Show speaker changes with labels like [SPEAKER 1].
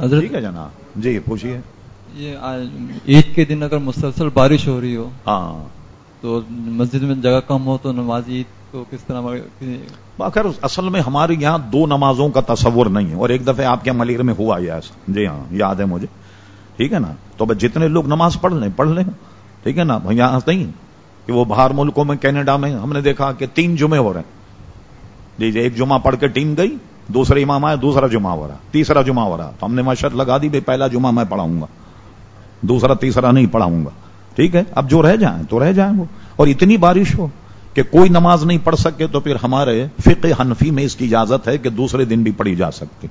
[SPEAKER 1] حضرت
[SPEAKER 2] ٹھیک ہے جناب۔ جی پوچھیے
[SPEAKER 1] یہ عید کے دن اگر مسلسل بارش ہو رہی ہو
[SPEAKER 2] ہاں۔
[SPEAKER 1] تو مسجد میں جگہ کم ہو تو نماز عید کو کس طرح
[SPEAKER 2] خیر اصل میں ہمارے یہاں دو نمازوں کا تصور نہیں ہے اور ایک دفعہ آپ کے ملیر میں ہوا یہ ایسا۔ جی ہاں یاد ہے مجھے۔ ٹھیک ہے نا؟ تو بس جتنے لوگ نماز پڑھ لیں پڑھ لیں۔ ٹھیک ہے نا؟ یہاں نہیں کہ وہ باہر ملکوں میں کینیڈا میں ہم نے دیکھا کہ تین جمعے ہو رہے ہیں۔ جی جی ایک جمعہ پڑھ کے ٹیم گئی۔ دوسرا امام آیا، دوسرا جمعہ ہو رہا تیسرا جمعہ ہو رہا تو ہم نے معاشرت لگا دی بھائی پہلا جمعہ میں پڑھاؤں گا۔ دوسرا، تیسرا نہیں پڑھاؤں گا۔ ٹھیک ہے؟ اب جو رہ جائیں تو رہ جائیں وہ۔ اور اتنی بارش ہو کہ کوئی نماز نہیں پڑھ سکے تو پھر ہمارے فقہ حنفی میں اس کی اجازت ہے کہ دوسرے دن بھی پڑھی جا سکتی۔